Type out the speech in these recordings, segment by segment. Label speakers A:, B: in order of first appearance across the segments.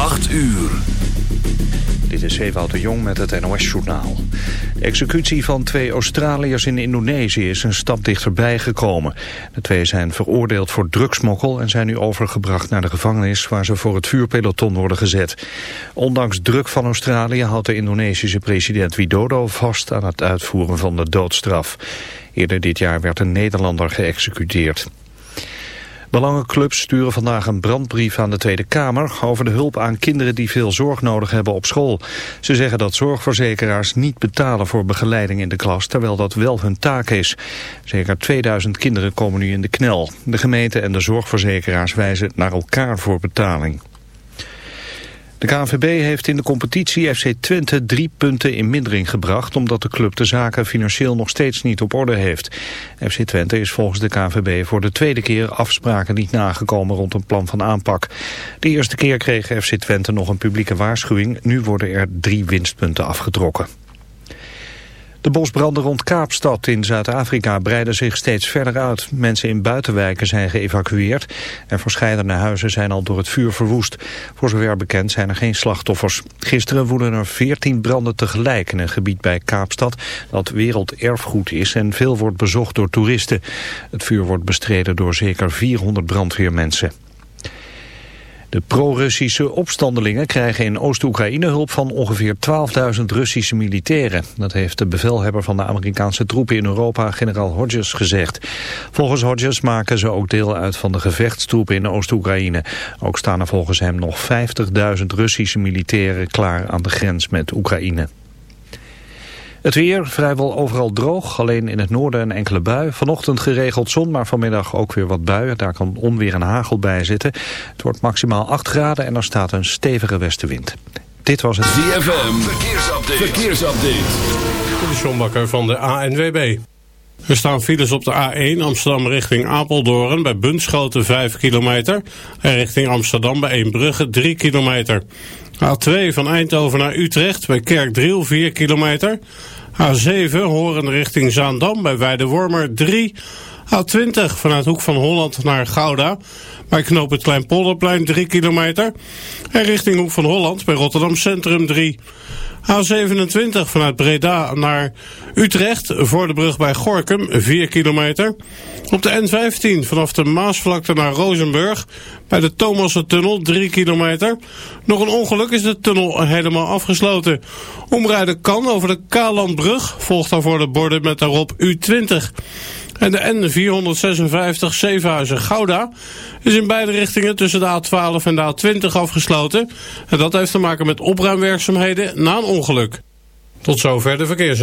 A: 8 uur.
B: Dit is Ewout de Jong met het NOS-journaal. De executie van twee Australiërs in Indonesië is een stap dichterbij gekomen. De twee zijn veroordeeld voor drugsmokkel en zijn nu overgebracht naar de gevangenis waar ze voor het vuurpeloton worden gezet. Ondanks druk van Australië houdt de Indonesische president Widodo vast aan het uitvoeren van de doodstraf. Eerder dit jaar werd een Nederlander geëxecuteerd. Belangenclubs sturen vandaag een brandbrief aan de Tweede Kamer over de hulp aan kinderen die veel zorg nodig hebben op school. Ze zeggen dat zorgverzekeraars niet betalen voor begeleiding in de klas, terwijl dat wel hun taak is. Zeker 2000 kinderen komen nu in de knel. De gemeente en de zorgverzekeraars wijzen naar elkaar voor betaling. De KNVB heeft in de competitie FC Twente drie punten in mindering gebracht... omdat de club de zaken financieel nog steeds niet op orde heeft. FC Twente is volgens de KNVB voor de tweede keer afspraken niet nagekomen rond een plan van aanpak. De eerste keer kreeg FC Twente nog een publieke waarschuwing. Nu worden er drie winstpunten afgetrokken. De bosbranden rond Kaapstad in Zuid-Afrika breiden zich steeds verder uit. Mensen in buitenwijken zijn geëvacueerd en verscheidene huizen zijn al door het vuur verwoest. Voor zover bekend zijn er geen slachtoffers. Gisteren woeden er 14 branden tegelijk in een gebied bij Kaapstad dat werelderfgoed is en veel wordt bezocht door toeristen. Het vuur wordt bestreden door zeker 400 brandweermensen. De pro-Russische opstandelingen krijgen in Oost-Oekraïne hulp van ongeveer 12.000 Russische militairen. Dat heeft de bevelhebber van de Amerikaanse troepen in Europa, generaal Hodges, gezegd. Volgens Hodges maken ze ook deel uit van de gevechtstroepen in Oost-Oekraïne. Ook staan er volgens hem nog 50.000 Russische militairen klaar aan de grens met Oekraïne. Het weer vrijwel overal droog, alleen in het noorden een enkele bui. Vanochtend geregeld zon, maar vanmiddag ook weer wat buien. Daar kan onweer en hagel bij zitten. Het wordt maximaal 8 graden en er staat een stevige westenwind. Dit was het
A: ZFM, verkeersupdate. verkeersupdate.
C: De Sjombakker van de ANWB. Er staan files op de A1 Amsterdam richting Apeldoorn bij Bunschoten 5 kilometer. En richting Amsterdam bij Eembrugge 3 kilometer. A2 van Eindhoven naar Utrecht bij Kerkdriel 4 kilometer. A7 Horen richting Zaandam bij Weidewormer 3. A20 vanuit Hoek van Holland naar Gouda. Bij knoop het Kleinpolderplein 3 kilometer. En richting Hoek van Holland bij Rotterdam Centrum 3. A27 vanuit Breda naar Utrecht voor de brug bij Gorkum 4 kilometer. Op de N15 vanaf de Maasvlakte naar Rozenburg bij de Thomassen-tunnel 3 kilometer. Nog een ongeluk is de tunnel helemaal afgesloten. Omrijden kan over de Kalandbrug. Volgt daarvoor de borden met daarop U20. En de N456 Zevenhuizen-Gouda is in beide richtingen tussen de A12 en de A20 afgesloten. En dat heeft te maken met opruimwerkzaamheden na een ongeluk. Tot zover de verkeers.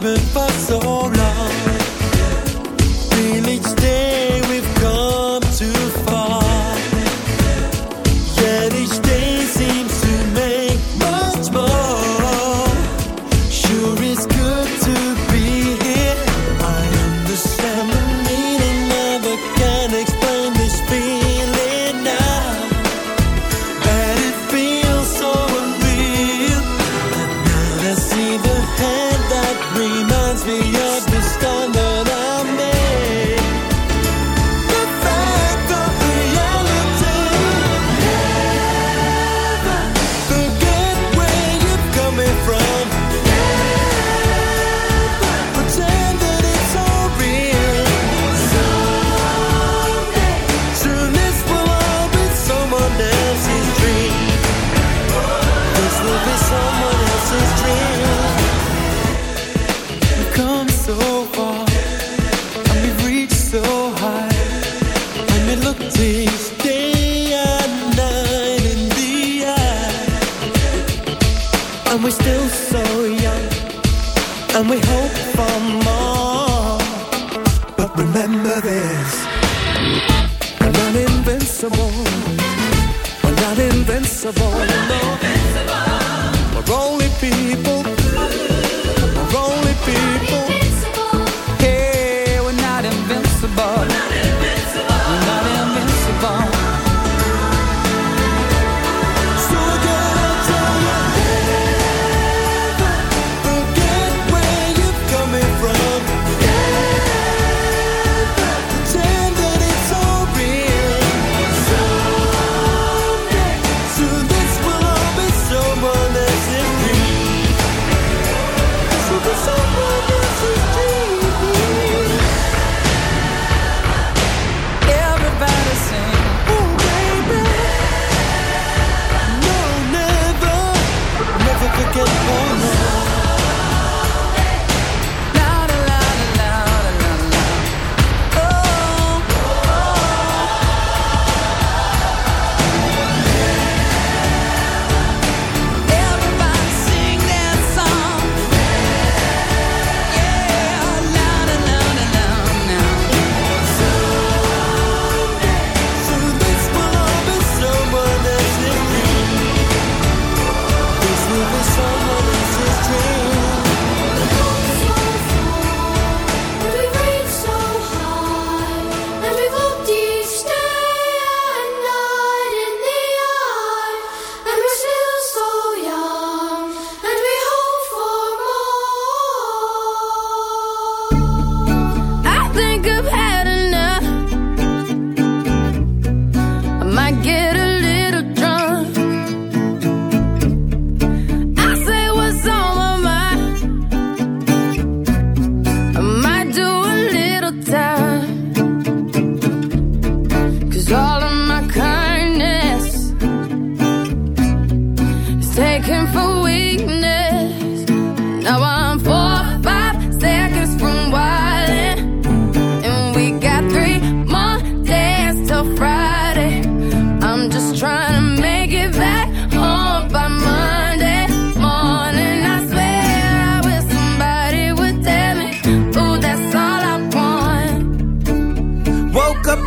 D: met
E: mijn pas.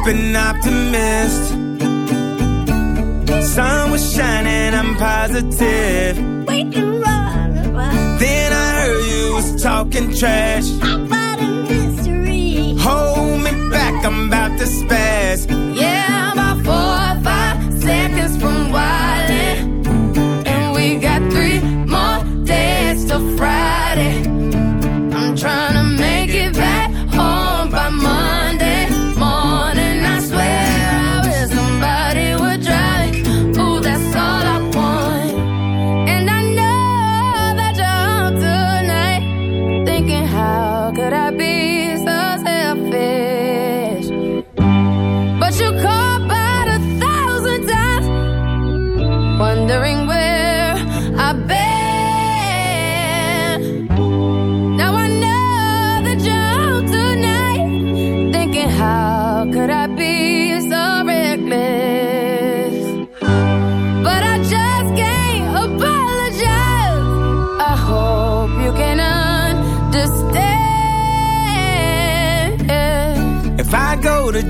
E: an optimist. Sun was shining, I'm positive. We can run. Then I heard you was talking trash. How about a mystery? Hold me back, I'm about to spaz.
D: Yeah, I'm about four or five seconds from wildin'. And we got three more days till Friday. I'm trying.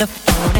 F: the phone.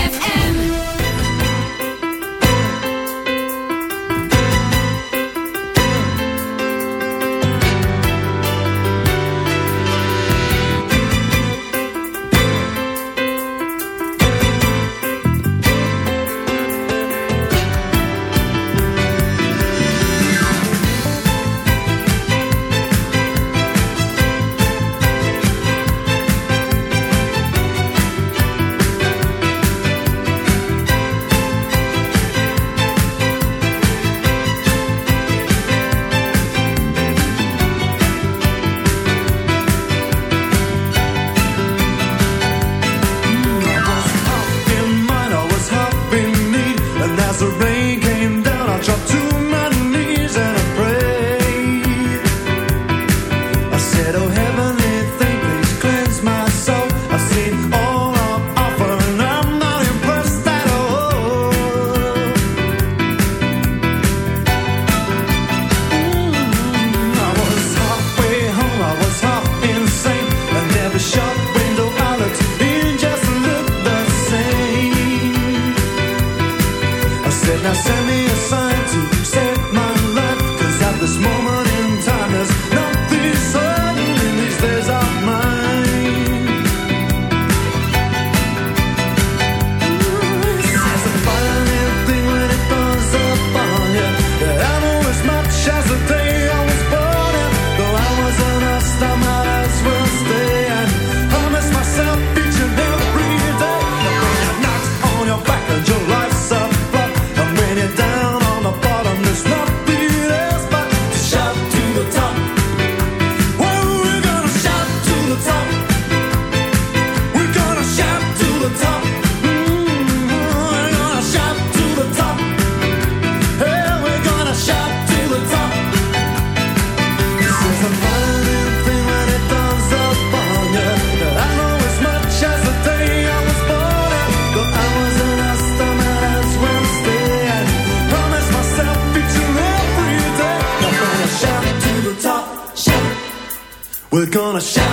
G: Now send me a sign. gonna
A: shine.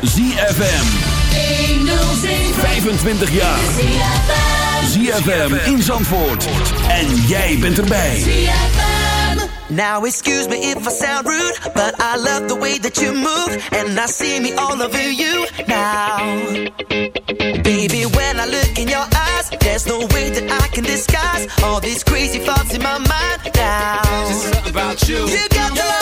A: Is ZFM. 25 jaar. ZFM in Zandvoort. En jij bent erbij.
H: Now excuse me if I sound rude, but I love the way that you move, and I see me all over you now. Baby, when I look in your eyes, there's no way that I can disguise all these crazy thoughts in my mind now.
I: Just something about you.
H: You got the